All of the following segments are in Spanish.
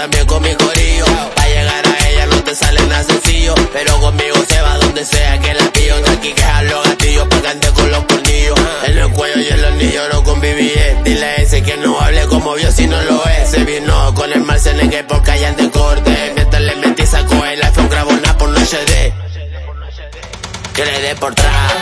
también con mi corillo. Pa' llegar a ella no te sale nada sencillo. Pero conmigo se va donde sea que la pillo. No aquí que los gatillos pa' con los cornillos. En el cuello y en los anillo no conviví. Dile a ese que no hable como yo si no lo es. Se vino con el Marcel por callante de corte. Mientras le metí sacó el iPhone grabó una por no HD. Que le dé por atrás.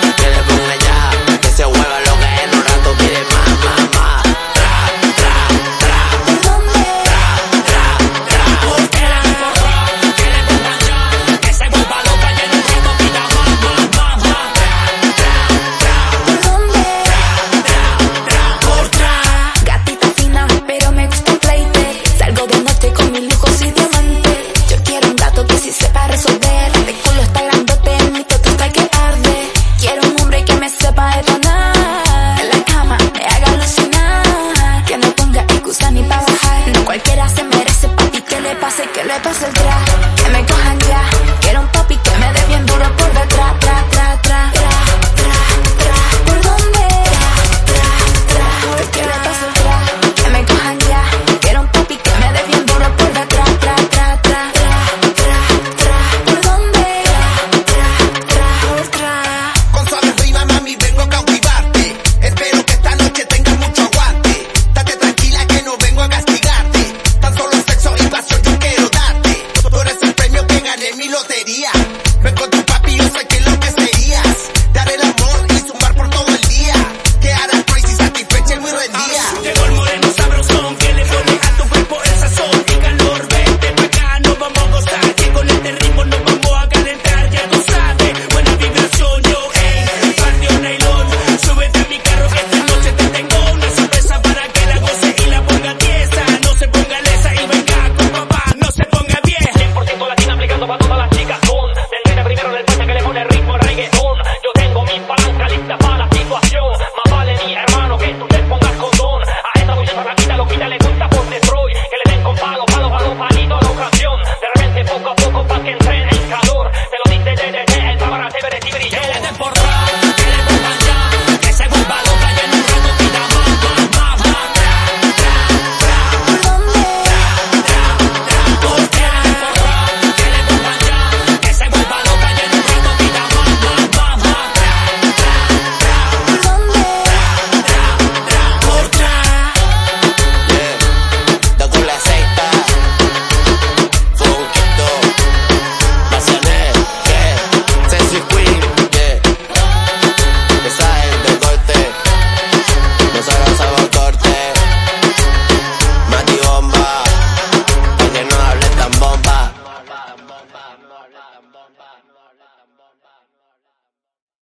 pasa el traje. salido a la ocasión. De repente, poco a poco, pa' que entren en calor. Te lo dije desde